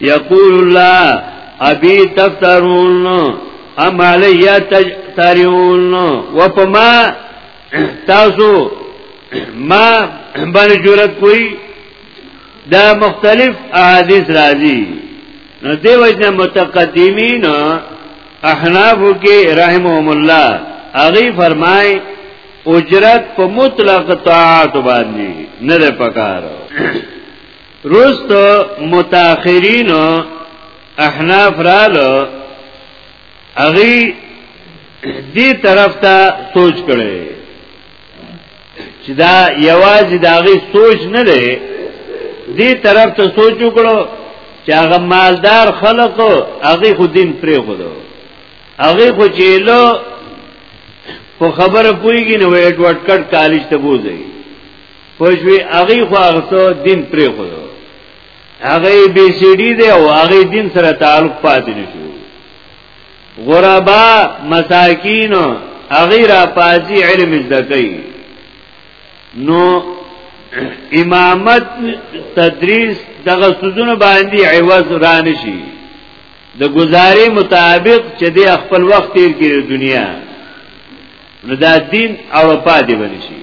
یقول الله ابي تفترون ام علی تجترون و پما تاسو ما باندې جرأت کوي دا مختلف احادیث راځي نو دی وجنه متقدمین احناف کې رحمهم الله اغي فرمای اجرت په مطلق طاعت باندې نه ده پکاره رست متاخرین احناف رالو اغي دې طرف ته سوچ کړي چې دا یوازې دا غي سوچ نه دی دې طرف ته سوچ وکړو چې هغه مالدار خلق هغه خو دین پرې غوډو هغه خو چې له په خبره پويږي نو وېټ وټ کټ کالج ته بوزي پښوی هغه خو هغه دین پرې خو هغه بي سي ډي دی او هغه دین سره تعلق پاتې نشو غربا مساکین هغه را پازي علم زده کوي نو امامت تدریس دغه سوزونه باندې عوض رانشي د گزارې مطابق چې د خپل وخت تیر کړي دنیا نو دا دین اروپا دی ونشي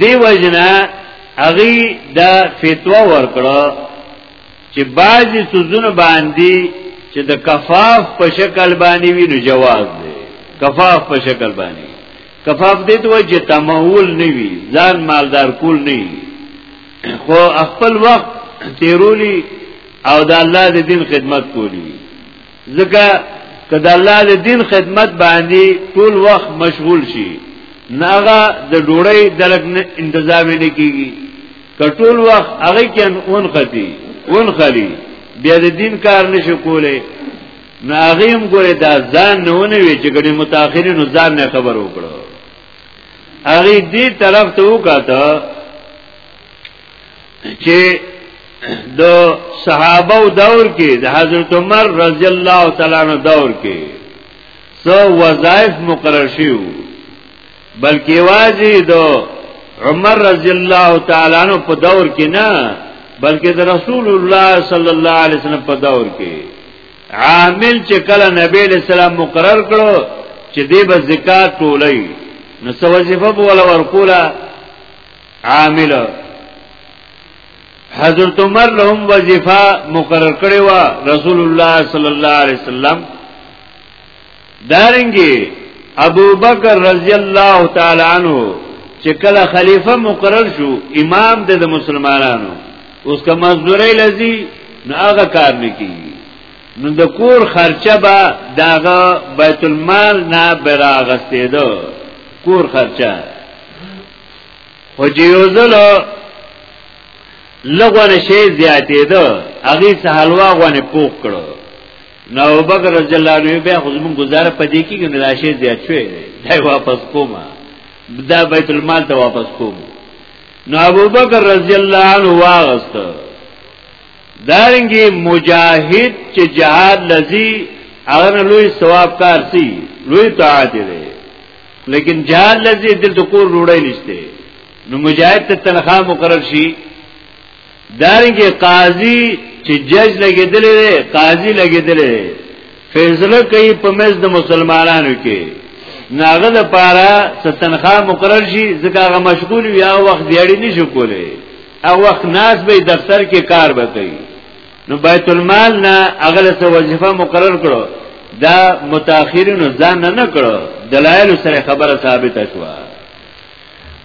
دی وجنا اغي دا فتوا ورکړه چې بعضی سوزونه باندې چې د کفاف په شکل باندې وی نو جواز دی کفاف په شکل باندې کفاف دې ته وجه تمول نه وی ځان مالدار کول نه خو خپل وخت تیرولی او د الله د دین خدمت کولی ځکه که د الله د دین خدمت باندې ټول وخت مشغول شي ناغه د ډوړی درک نه انتظام نه کیږي کټول وخت هغه کې اون ختی اون خلی بیا د دین کار نشي کوله ناغیم ګوره دا ځان نه ونه وی چې ګډي متأخرینو ځان نه خبر وکړو هغه دې طرف ته وکاته چې د صحابه دور کې د حضرت عمر رضی الله تعالی عنہ دور کې سو وظایف مقرر شیو بلکې واځي د عمر رضی الله تعالی عنہ په دور کې نه بلکې د رسول الله صلی الله علیه وسلم په دور کې عامل چې کله نبی له سلام مقرر کړو چې دی به زکات ټولې نو سو وظیفه بوله ورکوله عامل حضرت عمر لهم وظیفه مقرر کړی و رسول الله صلی الله علیه وسلم دارنګي ابو بکر رضی الله تعالی عنہ چې کله خلیفہ مقرر شو امام د مسلمانانو اوس که مزدوري لذي نو هغه کار نکي نو د کور خرچه به داغه بیت المال نه براغستې دو کور خرچه خو چې یو ځل لغوه نشي زیاتې ده هغه سهلوا غوانه پوک کړو نو بکر رضی الله عنه بیا خو زمون گزاره پدې کې نه راشي زیات شوی دی واپس کومه دا بیت المال ته واپس کوم نو ابو بکر رضی الله عنه واغست دارنګي مجاهد چې جهاد لذي هغه لوی ثواب کار سي لوی طاعت دی لیکن جهاد لذي دلته کور روړی نشته نو مجاهد ته تنخواه مقرر شي دارنګه قاضي چې جج لګیدل دی قاضي لګیدل دی فیصله کوي په مز د مسلمانانو کې ناغه د پاره ستنخواه مقرر شي ځکه هغه مشغول یا وخت دیړی نشو کولی هغه وخت ناس به دفتر کې کار وکړي نو بیت المال نه اغله څه وظیفه مقرر کړو دا متأخرینو ځان نه کړو دلایل سره خبره ثابته شو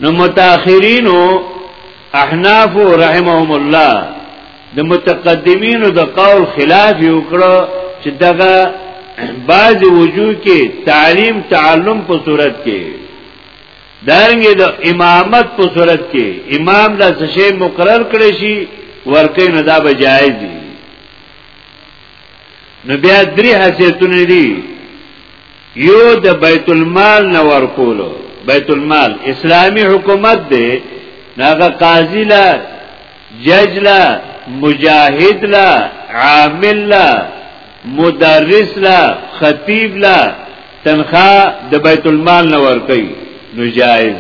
نو متأخرینو احناف رحمهم الله د متقدمینو د قول خلاف یو کړو چې دغه بعض وجوه کې تعلیم تعلم په صورت کې دارنګه د امامت په صورت کې امام لا څه شی مقرر کړي شي ورکه نه دا به جایز دي نو بیا درې حیثیتونه دي یو د بیت المال نه ورکولو بیت المال اسلامی حکومت دی ناغه قاضی لا جج لا مجاهد لا عامل لا مدرس لا خطیب لا تنخوا د بیت المال نه ورکي نو جایز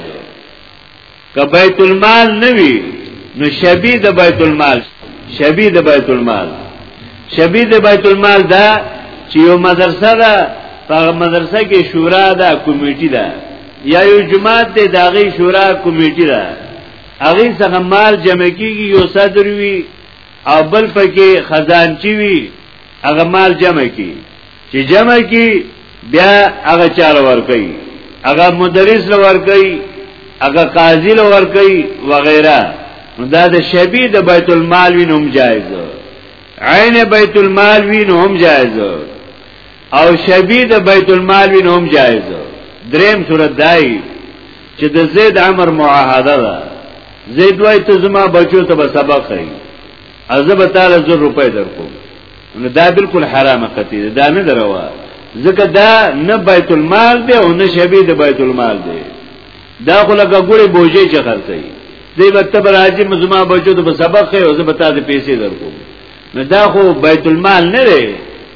که بیت المال نه وي نو شبی د بیت المال شبی د بیت المال شبی د بیت المال دا چې یو مدرسه ده په مدرسه کې شورا ده کمیټي ده یا یو جماعت ده داغه شورا کمیټي ده هغه څنګه مال جمع کیږي یو صدر وی او بل پکې خزانچی وی هغه مال جمع کیږي چې جمع کی بیا هغه چاله ور کوي هغه مدرس لور کوي هغه قاضي لور کوي وغیرہ نو دا د شبی د بیت المال وینم جایز عین بیت المال وینم جایز او شبی د بیت المال وینم جایز دریم صورت دای چې د زید عمر معاهده ده زید وای ته زما بچو ته به سبق خي ازب تعالی زر روپے درکو نو دا بالکل حرامه قطعی ده دا نه دروا ځکه دا نه بیت المال دی او نه شبی د بیت المال دی دا خو لکه ګوره بوجي چې خرڅي دی به تب راځي مزما بچو ته سبق خي او زه به تاسو پیسې درکوم نو دا خو بیت المال نه دی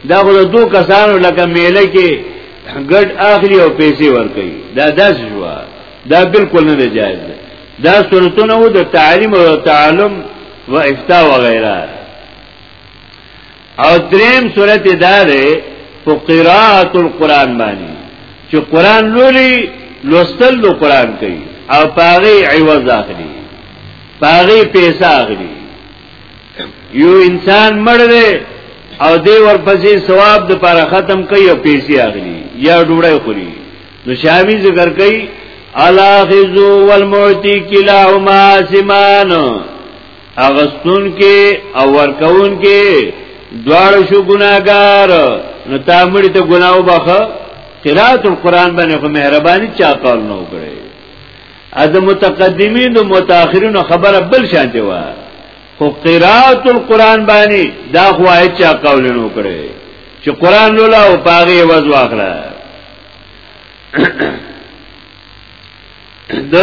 دا خو دو کسانو لکه میله کې ګډ اخلي او پیسې ورکړي دا داس شو دا بالکل نه جایز ده دا صورتونه و د تعلیم او تعلم و افتا و غیره او دریم صورت دا ده په قراءت القرآن باندې چې قرآن لولي لوستل نو قرآن کوي او پاغي عوض اخلي پاغي پیسې اخلي یو انسان مړ دی او دی ورپسې ثواب د پر ختم کوي او پیسې اخلي یا ډوړی خوري نو شامی ذکر کوي الاخذو والمعتی کلاهما سمان اغستون کې او ورکون کې دوار شو گناگار نو تا مړی ته گناو بخه قرات القرآن باندې خو مهرباني چا قول نو کړي از متقدمین او متأخرین خبره بل شانته و خو قرات القرآن باندې دا خو آیت چا قول نو کړي چې قرآن لولا او پاغي وز واخره د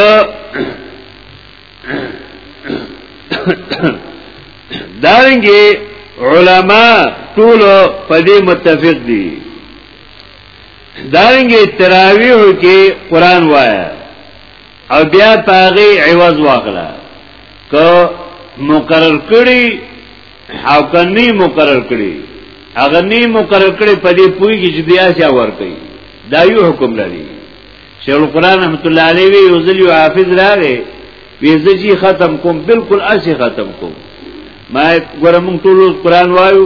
دارنګي علما ټول په دې متفق دي دارنګي تراویح کې قران وایا او بیا پاغي عوض واغلا که مقرر کړي او کني مقرر کړي اغه ني مقرر کړي په دې پوي کې چې بیا څه ور کوي دا یو حکم لري شیخ القرآن رحمت الله علیه وی یو ځل یو حافظ راغی وی زجی ختم کوم بالکل اسی ختم کوم ما ګورم ټول قرآن وایو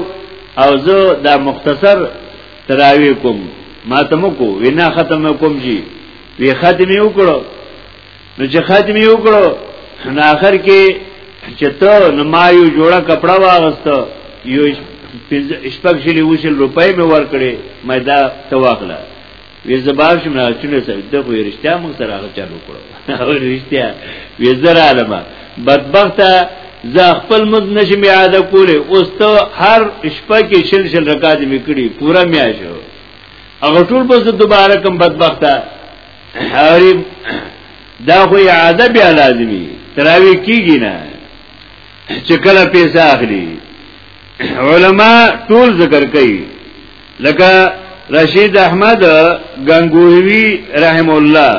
او زه دا مختصر تراوی کوم ما ته مو کو وینا ختم کوم جی وی ختم یو کړو نو چې ختم یو کړو نو اخر کې چې ته نو ما یو جوړه کپڑا واغسته یو شپږ شلی وشل روپۍ مې ورکړې مې دا تواخله وی زباب شم نه چونه سره د خو رښتیا موږ سره هغه چالو کړو او رښتیا وی زر عالمه بدبخت زه خپل مز نشم یاد کوله اوس ته هر شپه کې شل شل رکعات میکړي پورا میا شو هغه ټول بس دوباره کوم بدبخت هاري دا خو عادت بیا لازمي تراوی کیږي نه چې کله پیسې اخلي علما ټول ذکر کوي لکه رشید احمد گنگوهوی رحم الله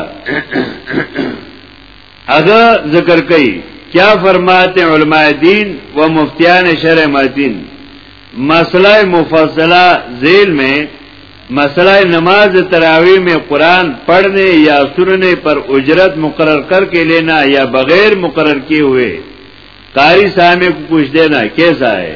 اگه ذکر کئی کیا فرماتے علماء دین و مفتیان شرع مدین مسئلہ مفصلہ ذیل میں مسئلہ نماز تراوی میں قرآن پڑھنے یا سننے پر اجرت مقرر کر کے لینا یا بغیر مقرر کیے ہوئے قاری سامع کو پوچھ دینا کیسا ہے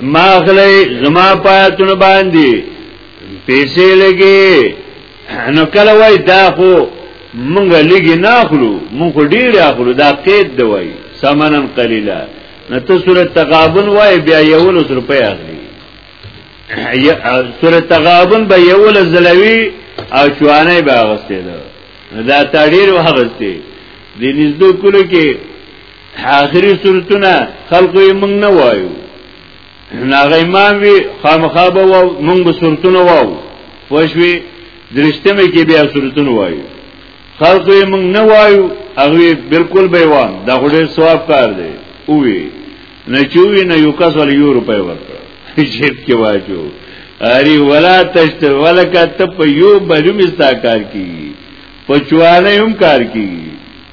ما غلی زما پاتون باندې پیسې لګي نو کله وای دا خو مونږ لګي نه اخلو مونږ ډیر اخلو دا قید دی وای سامانن قلیلا نو ته سورۃ تغابن وای بیا یو لس روپۍ اخلي سورۃ تغابن به یو لس زلوي او چوانه به اغستې ده دا تاړیر وغستې د نږدې کولو کې آخری صورتونه خلقو یې مونږ نه وایو ناغه امام وی خامخا به و مونږ به صورتونه واو پښوی درشتمه کې بیا صورتونه وایو خلقو یې مونږ نه وایو هغه بالکل به وان دا غوډه ثواب کار دی اووی نه چوي نه یو کس ول یو روپۍ ورکړه جیب کې واچو اری ولا تشت ولکه ته په یو بلوم استا کار کی په چوانه هم کار کی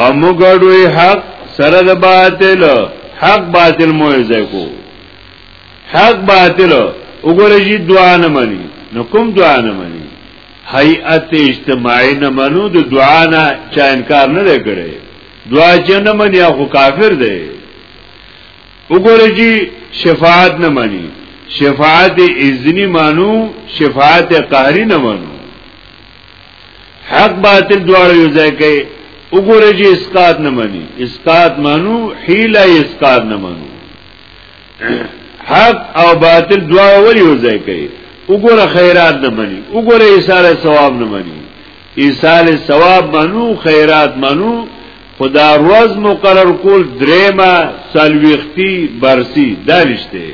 او مګړوي حق سره د باطل حق باطل مو ځای کو حق باطل وګوره جی دعا نه مني نو کوم دعا نه مني هيئت اجتماعي نه منو د دعا نه چا انکار نه کړي دعا چې نه مني هغه کافر دی وګوره جی شفاعت نه مني شفاعت اذنی مانو شفاعت قهری نه مانو حق باطل دواړه یو ځای کوي وګوره چې اسقاط نه مانی اسقاط مانو حیله اسقاط نه مانو حق او باطل دواړه ول یو ځای کوي وګوره خیرات نه مانی وګوره ایثار ثواب نه مانی ایثار ثواب مانو خیرات مانو خدا روز مقرر کول دریما سلویختی برسی دالشته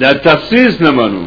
دا تخصیص نه مانو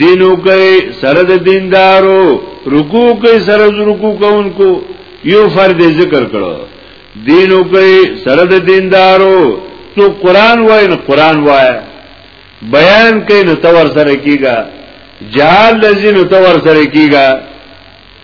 دینو کوي سره د دیندارو رکوع کوي سره د رکوع کوونکو یو فرد ذکر کړو دینو کوي سره د دیندارو تو قران وای نه قران وای بیان کوي نو تور سره کیګا جهاد لذین تور سره کیګا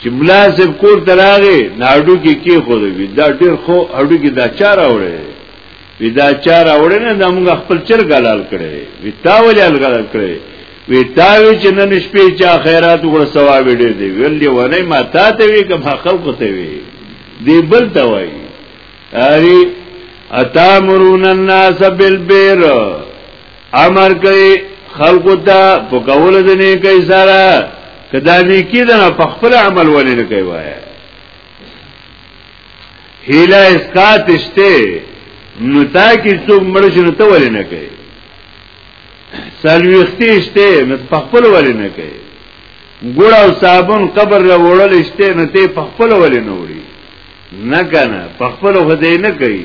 چې ملا صاحب کور ته راغی ناډو کې کې خو دی دا ډېر خو اډو کې دا چار اوره وی دا چار اوره نه د موږ خپل چر غلال کړي وی تا ولې غلال کړي وی تا وی چې نن شپې چا خیرات وګړه ثواب ډېر دی ویلې ونه ما تا ته وی کوم خلق ته وی دی بل ته وای اری اتامرون الناس بالبر امر کوي خلق ته په کول د نه کوي سره کدا دې کې دا په خپل عمل ولې نه کوي وای هیله اسقات شته نو تا کې څوک مړ شي نو ته ولې نه کوي سلويختي شته نو په خپل ولې نه کوي ګوړ او صابون قبر را وړل شته نو ته په خپل ولې نه وړي نه کنه په خپل خدای نه کوي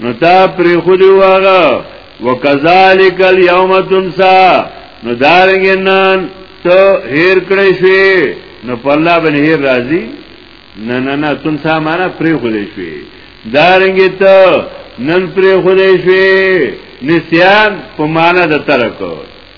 نو تا پر خودی واغا وکذالک اليوم تنسا نو دارنګ نن ته هیر کړی شوی نو په الله باندې هیر راضی نه نه نه تنسا معنا پر خودی شوی دارنګ ته نن پر خودی شوی نسیان په معنا د ترکو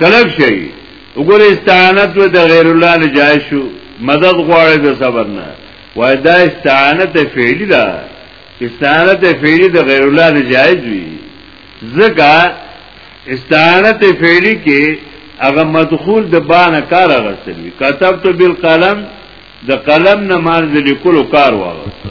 کلک شي وګوره استعانت و د غیر الله نه جای شو مدد غواړي د صبر نه وای دا استعانت فعلی ده استعانت فعلی د غیر الله نه جایز وي ځکه استعانت فعلی کې هغه مدخول د بانه کار غسل وي كتبت بالقلم د قلم نه مال د لیکلو کار واغسته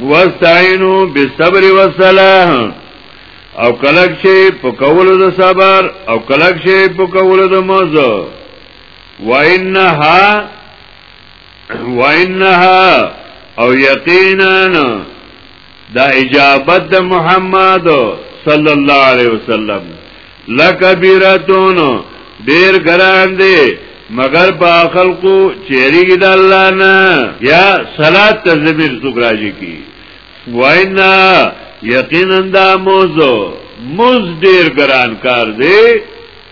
واستعینو بالصبر والصلاه او کلک شي په کولو د صبر او کلک شي په کولو د موزه وانها وانها او یقینا دا اجابت د محمد صلی الله علیه وسلم لکبیرتون ډیر ګران دی مگر په خلقو چیرېږي د الله نه یا صلات تزمیر څوک راځي کی وینا یقینا دا موزو موز ډیر ګران کار دی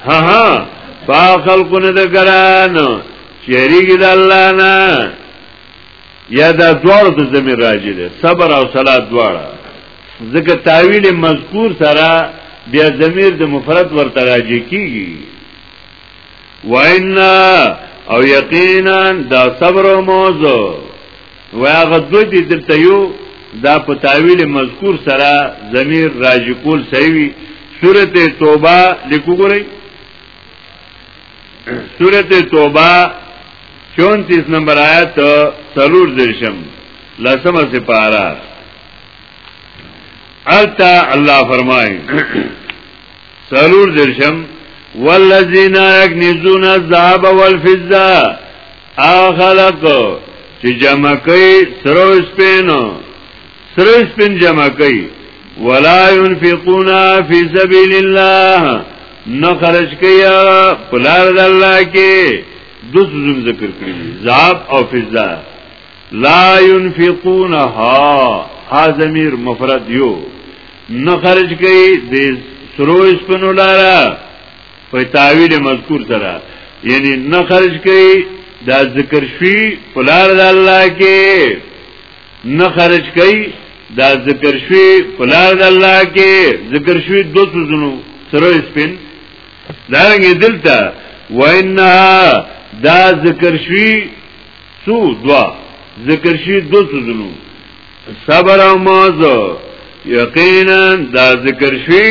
ها ها په خلقو نه د ګران چیرېږي د الله نه یا دا دواړو ته زمين راجی ده صبر او صلات دواړه ځکه تعویل مذکور سره بیا زمير د مفرد ورته راجی کیږي وینا او یقینا دا صبر او موضوع واغه دوی دې دلته یو دا په تعویل مذکور سره زمير راجی کول صحیح وي سورته توبه لیکو ګورئ سورت توبہ چونتیس نمبر آیت سلور درشم لسم سپارا التا اللہ فرمائی سلور درشم والذین یکنزون الذهب والفضه او خلق چې جمع کوي سرو سپینو سره سپین جمع کوي ولا ينفقون في سبيل الله نو خرج کیا پلار د الله کې دوس زم ذکر کړی زاب او فضا لا ينفقونها ها ضمیر مفرد یو نو خرج کئ د سرو اسپنو لارا په تعویل مذکور سره یعنی نو خرج کئ دا ذکر شوی پلار د الله کې نه خرج کوي دا ذکر شوی پلار د الله کې ذکر شوی دو سوزونو سره سپین دا رنګ دلته وانها دا ذکر شوی سو دوا ذکر شوی دو سوزونو صبر او موز یقینا دا ذکر شوی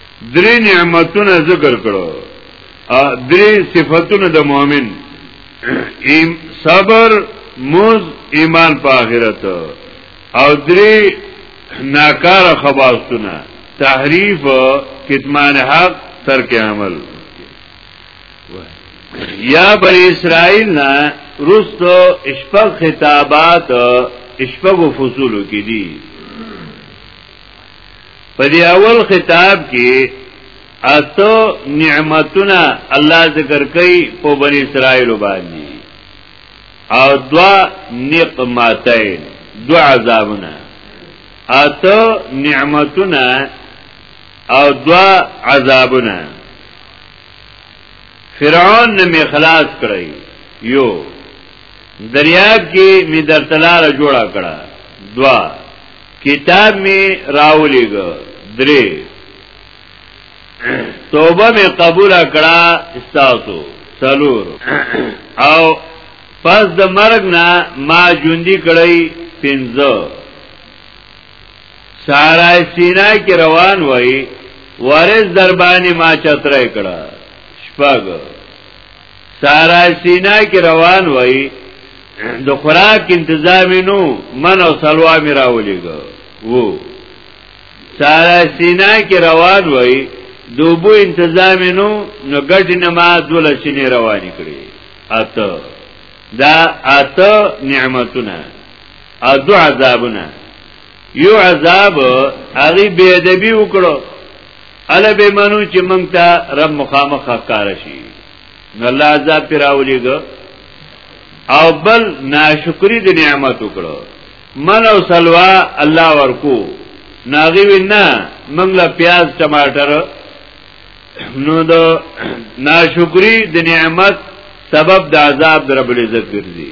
درې نعمتونه ذکر کړو درې صفاتونه د مؤمن ایم صبر موز ایمان په آخرت او درې ناکار خواستونه تحریف کتمان حق ترک عمل یا بر اسرائیل نا رستو اشپق خطابات اشپق و فصولو کی دی په دې اول خطاب کې اتو نعمتونه الله ذکر کوي په بنی اسرائیل باندې او دوا نقمتین دو عذابونه اتو نعمتونه او دوا عذابونه فرعون نه خلاص کړی یو دریاب کې می درتلار جوړا کړه دوا کتاب می راولیګ درې توبه می قبول کړه استاسو سلور او پس د مرګ نه ما ژوندۍ کړی پنځه سارا سینا کې روان وای ورز دربانې ما چتره کړه شپږ سارا سینا کې روان وای د خوراک انتظام نو من او سلوا می راولېګو وو سارا سینا کې روان وای دوبو انتظام نو نو ګټ نه ما دوله شنه روانې کړې اته دا اته نعمتونه او دو عذابونه یو عذاب هغه به ادبی وکړو اله به منو چې مونږ ته رب مخامخ ښکار شي نو الله عذاب پر راولېګو او بل ناشکری د نعمت وکړو من او سلوا الله ورکو ناغي وینا مونږ لا پیاز ټماټر نو د ناشکری د نعمت سبب د عذاب در بل عزت ګرځي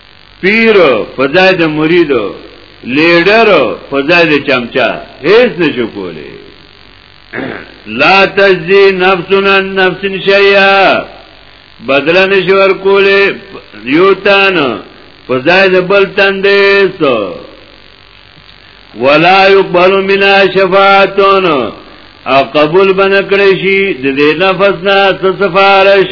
پیر په ځای د مرید لیډر په ځای د چمچا هیڅ نشو کولی لا تجزی نفسنا نفس شیئا بدل نشو ور کولی یو تن په ځای د بل تن دې سو ولا يقبل منا شفاعتون او قبول بنکړی شي د دې نفس نه سفارش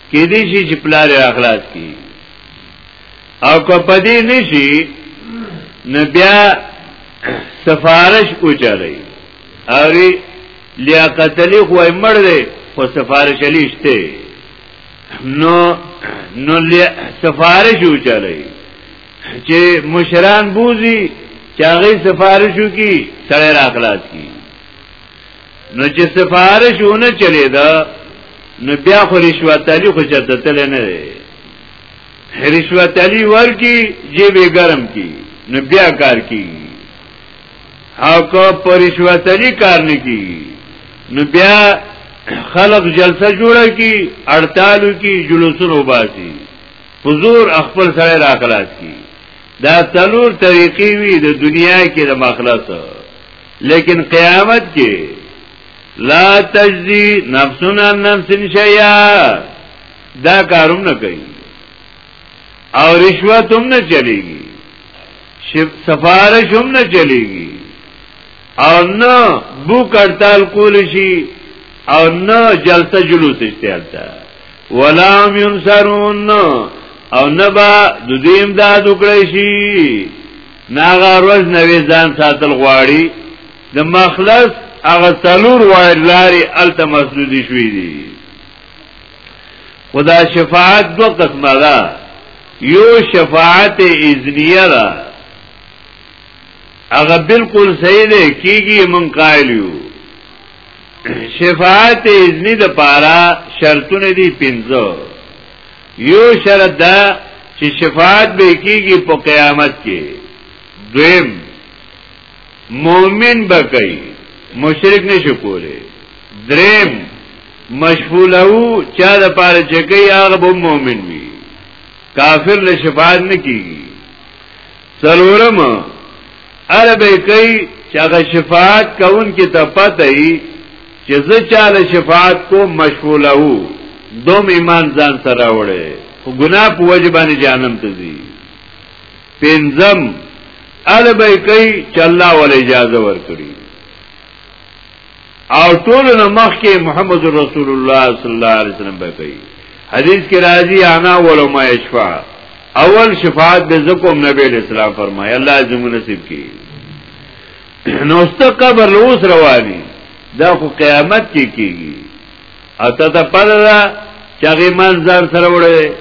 کې دې شي چې پلار اخلاص کی او کو پدې نشي نبیا سفارش اوچلې اوري لیاقت علی خو مړ دی خو سفارش علی شته نو نو سفارش اوچلې چې مشران بوزي چاغې سفارشو کی سړی را اخلاص کی نو چې سفارش ونه چلی دا نو بیا خو رشوت علی خو چرته تل نه دی رشوت علی ورکی جیب گرم کی نو بیا کار کی او که پر رشوت علی کار نه کی نو بیا خلق جلسه جوړه کی اړتالو کی جلوسونه وباسي حضور خپل سره راخلاص کی دا تلور طریقې وی د دنیا کې د مخلص لیکن قیامت کې لا تجزی نفسنا نفس شیئا دا کاروم نه کوي او رشوت هم نه چلیږي سفارش هم نه چلیږي او نه بو کړتال کول شي او نه جلسه جلوس اشتیال تا ولا هم ينصرون او نه با د دې امداد وکړي شي ناغه روز نوې ځان ساتل غواړي د مخلص هغه څلور وای لاري الته مسدودي شوې دي خدا شفاعت دو قسمه ده یو شفاعت اذنیه ده هغه بالکل صحیح ده کیږي من قائل یو شفاعت اذنی د پارا شرطونه دي پنځه یو شرط دا چې شفاعت به کیږي په قیامت کې دویم مؤمن به کوي مشرک نشي کولی دریم مشغوله چا د پاره چې کوي هغه به مؤمن وي کافر له شفاعت نه کیږي څلورم عربه کوي چې هغه شفاعت کوون کې ته پته چې زه چاله شفاعت کو مشفوله دوم ایمان ځان سره راوړي خو ګناه په وجه باندې جهنم ته ځي پنځم ال به کوي چې الله ول اجازه ورکړي او ټول نو مخ کې محمد رسول الله صلی الله علیه وسلم به کوي حدیث کې راځي انا ولما اشفاع اول شفاعت به زکم نبی اسلام فرمایي الله زموږ نصیب کړي نو ست قبر لوس رواني دا خو قیامت کې کیږي اته ته پته ده چې هغه ایمان ځان سره وړي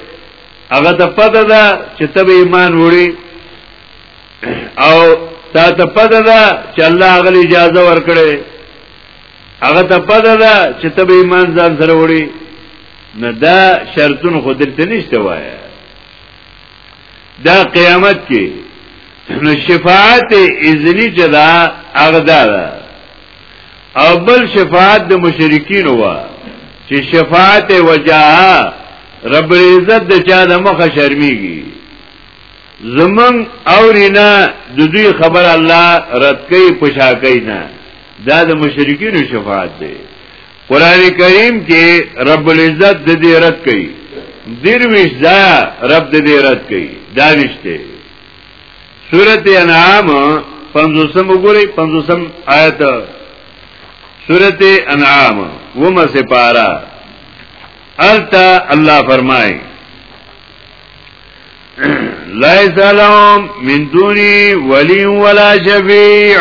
هغه ته پته ده چې ته به ایمان وړي او تا ته پته ده چې الله هغه اجازه ورکړي هغه ته پته ده چې ته به ایمان ځان سره وړي نه دا شرطونه خو دلته نشته وایي دا قیامت کې نو شفاعت اذنی جدا اغدار او بل شفاعت د مشرکین وا چې شفاعت وجاها رب العزت د چا د مخه شرمېږي زمون اورینا د دوی خبر الله رد کوي پشا کوي نه دا د مشرکین شفاعت دی قران کریم کې رب العزت د دې رد کوي درویش دا رب د دې رد کوي دا نشته سورته انعام 500 وګورئ 500 آیت سورته انعام ومه سپارا التا الله فرمای لایس لهم من دونی ولی ولا شفیع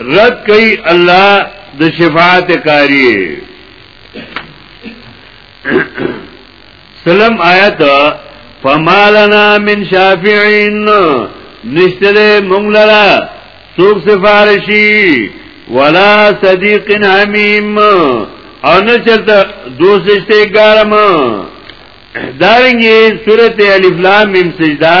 رد کوي الله د شفاعت کاری سلم آیت فمالنا من شافعین نشتره مونږ لرا څوک سفارشی ولا صدیق حمیم او نه چرته دوست شته ګرم دارنګي سورته الف لام میم سجدا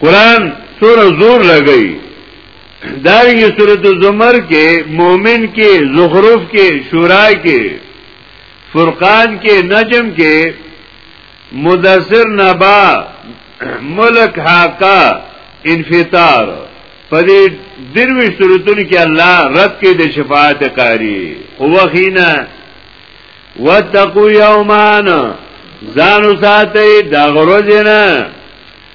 قران سره زور لګی دارنګه سورۃ الزمر کې مؤمن کې زخرف کې شورا کې فرقان کې نجم کې مدثر نبا ملک حاقا انفطار په دې دروي صورتونو کې الله رد کې د شفاعت قاری هو خینا وتقو یومان ځانو ساتي دا غروز نه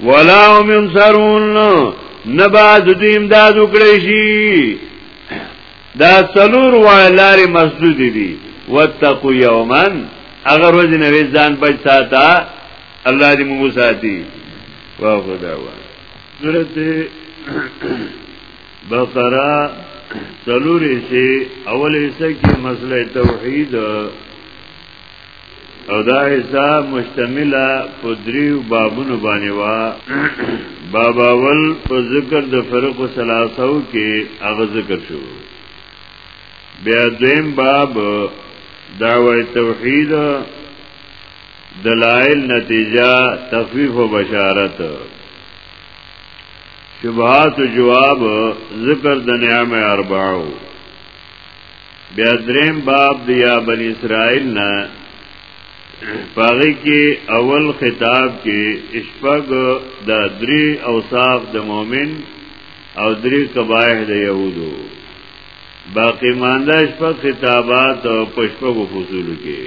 ولا هم ينصرون نباز دوی امداد وکړي شي دا څلور وایلارې مسدود دي واتقوا يوما اگر ورځ نه وي ځان بچ ساته الله دې موږ ساتي واه خدا واه سورته بقره څلور حصے اول حصہ کې مسله توحید او دا حصہ مشتمله په دریو بابونو باندې وا باب اول په ذکر د فرق ثلاثو کې هغه ذکر شو بیا دویم باب دعوه توحید دلائل نتیجه تخفیف و بشارت شبهات و جواب ذکر د نعم اربعو بیا دریم باب دی یا بنی اسرائیل نه پاغی کې اول خطاب کې اشپګ د درې اوصاف د مؤمن او درې کبایح د یهودو باقی مانده اشپګ خطابات او پشپګ فصول کې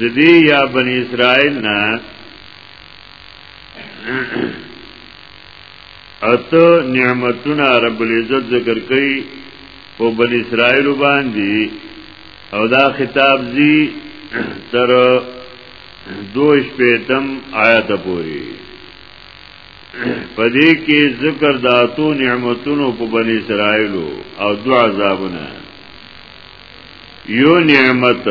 د دې یا بنی اسرائیل نه اته نعمتونه رب العزت ذکر کوي په بنی اسرائیل باندې او دا خطاب زی تر دوش پیتم آیت پوری پدې کې ذکر د اتو نعمتونو په بنی اسرائیل او دو عذابونه یو نعمت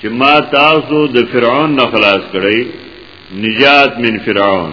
چې ما تاسو د فرعون نه خلاص کړی نجات من فرعون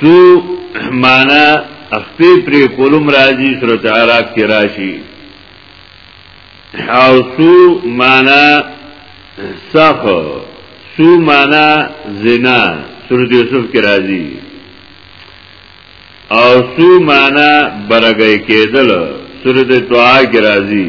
سو معنا اخپی پری کولم راضی صورت عراق کی راشی او سو معنا سخ سو معنا زنا صورت یوسف کی راضی او سو معنا برګی کېدل صورت طه کی راضی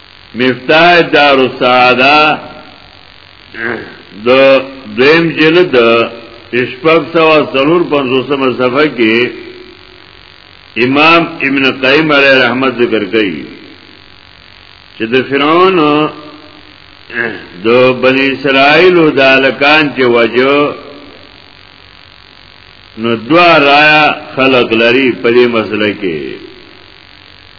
مفتاح دار السعاده د دویم جلد شپږ سوه څلور پنځوسمه صفحه کې امام ابن قیم علیه رحمت ذکر کوي چې د فرعون د بنی اسرائیل د الکان چې وجو نو دوا رایا خلق لري په دې مسله کې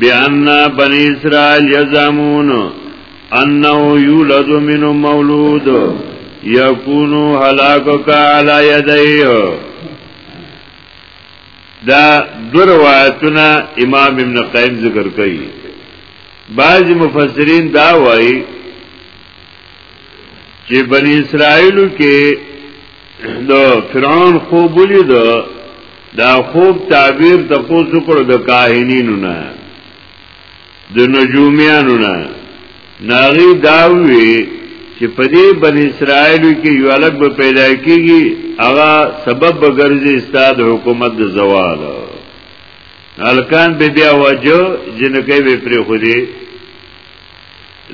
بأن بني اسرائيل يزعمون انه يولد من مولود يكون هلاكك على يديه دا دو روایتونه امام ابن قیم ذکر کوي بعض مفسرین دا وایي چې بنی اسرائیل کې د فرعون خوب ولید دا خوب تعبیر ته پوسو کړو د کاهنینو نه د نجومیانو نه ناغي داوي چې په دې بن اسرائیل کې یو الګ به پیدا کیږي هغه سبب به ګرځي استاد حکومت د زوال الکان به بیا وجو جنکې به پرې خو دې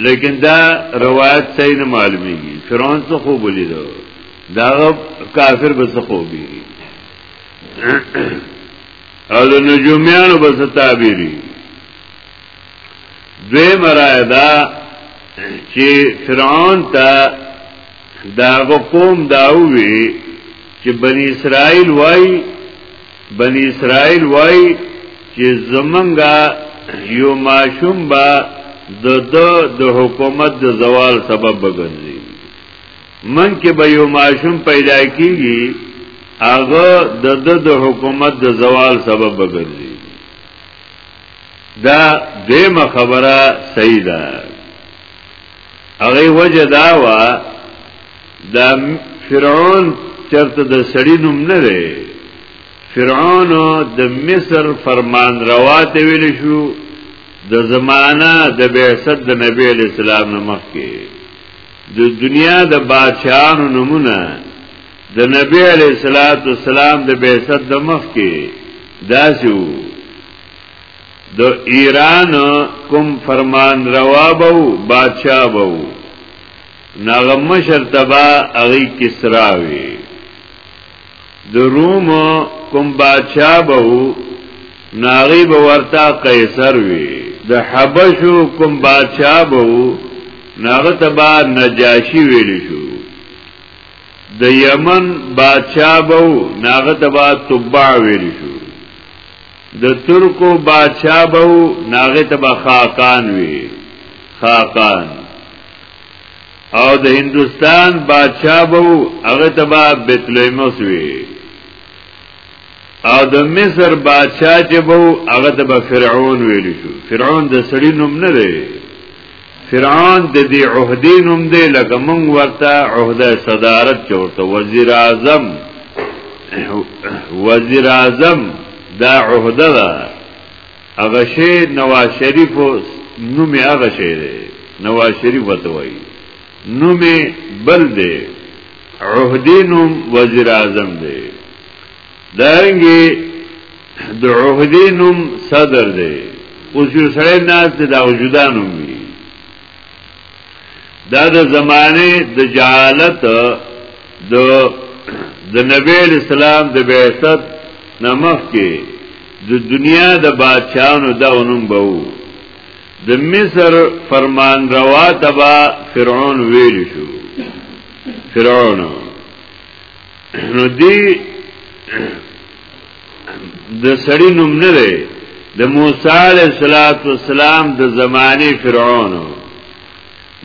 لیکن دا روایت صحیح نه معلومیږي فرعون څه خوب ولیدو دا کافر به څه خوب ویږي او د نجومیانو بس تعبیری دوی مرای دا چې فرعون ته داغه قوم داوی چې بنی اسرائیل وای بنی اسرائیل وای چې زمونږه یو ماشوم با د د حکومت د زوال سبب بګنځي من کې به یو ماشوم پیدا کیږي هغه د د د حکومت د زوال سبب وګرځي دا دیمه خبره صحیح ده هغه وجه دا وا د فرعون چرته د سړی نوم نه دی فرعون د مصر فرمان روا ته ویل شو د زمانہ د بعثت د نبی اسلام نه مخکې د دنیا د بادشاہانو نمونه د نبی علیہ الصلات والسلام د بعثت د مخ کې داسو د ایران کوم فرمان روا بو بادشاہ بو ناغه مشر تبا اغي کسراوي د روم کوم بادشاہ به وو ناغي به ورته قیصر وي د حبشو کوم بادشاہ به وو ناغه تبا نجاشي ویل شو د یمن بادشاہ به وو ناغه تبا تبع ویل شو د ترکو بادشاہ به وو ناغه تبا خاقان وی خاقان او د هندستان بادشاہ بو هغه تبا بتلیموس وی او د مصر بادشاہ چې بو هغه تبا فرعون ویل شو فرعون د سړی نوم نه دی فرعون د دې عہدې نوم دی لکه مونږ ورته عہده صدارت چورته وزیر اعظم وزیر اعظم دا عہده ده هغه شی نواز شریف نوم هغه شی دی نواز شریف وته وای نوم بل دی عہدینم وزیر اعظم دی دارنګي د عہدینم صدر دی اوس یو سره ناز دی دا وجودانم وی دا د زمانه د جهالت د د نبی اسلام د بعثت نمخ کې د دنیا د بادشاہانو دا ونوم به وو د مصر فرمان روا تبا فرعون ویل شو فرعون نو دی د سړی نوم نه دی د موسی علیه السلام د زمانه فرعون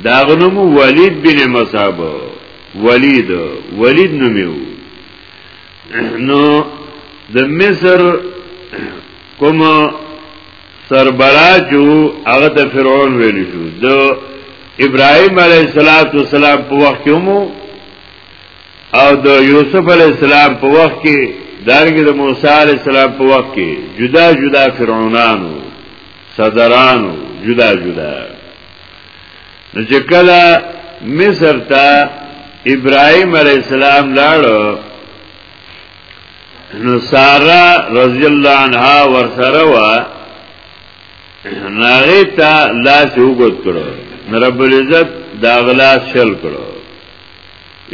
دا غنوم ولید بن مصعب ولید ولید نومیو نو د مصر کوم سربراجو هغه د فرعون ویل شو د ابراهيم عليه السلام په وخت کې مو او د یوسف عليه السلام په وخت کې دارنګه د موسی عليه السلام په وخت کې جدا جدا فرعونانو صدرانو جدا جدا نو چې کله مصر ته ابراهيم عليه السلام لاړو نو سارا رضی الله عنها ورسره وا ناغه تا لاس وګت کړو رب العزت دا غلاس شل کړو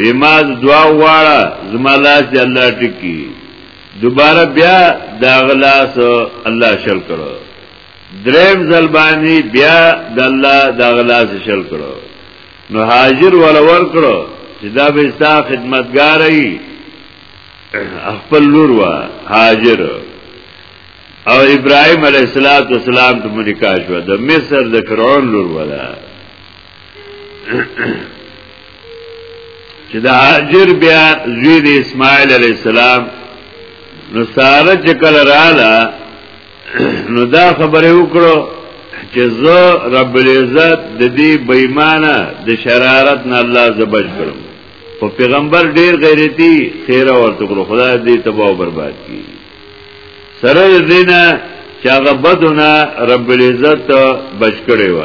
ایماز دعا واړه زما لاس دی الله ټکی دوباره بیا دا غلاس الله شل کړو دریم ځل باندې بیا د الله د غلاس شل کړو نو هاجر ولا ور کړو چې دا به ستا خدمتګار وي خپل لور وا هاجر او ابراهيم عليه السلام ته مونږه شو د مصر د فرعون لور ولا چې د هاجر بیا زوی د اسماعیل علی السلام نو ساره چې کله رااله نو دا خبره وکړو چې زه رب العزت د دې بېمانه د شرارت نه الله زبج کړم او پیغمبر ډیر غیرتی خیر ورته کړو خدای دې تباہ او برباد کړي سره دینه چې هغه بدونه رب العزت بچ کړي و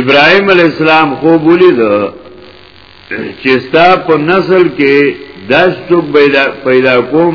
ابراهيم عليه السلام خو بولید چې ستا په نسل کې داس څوک پیدا کوم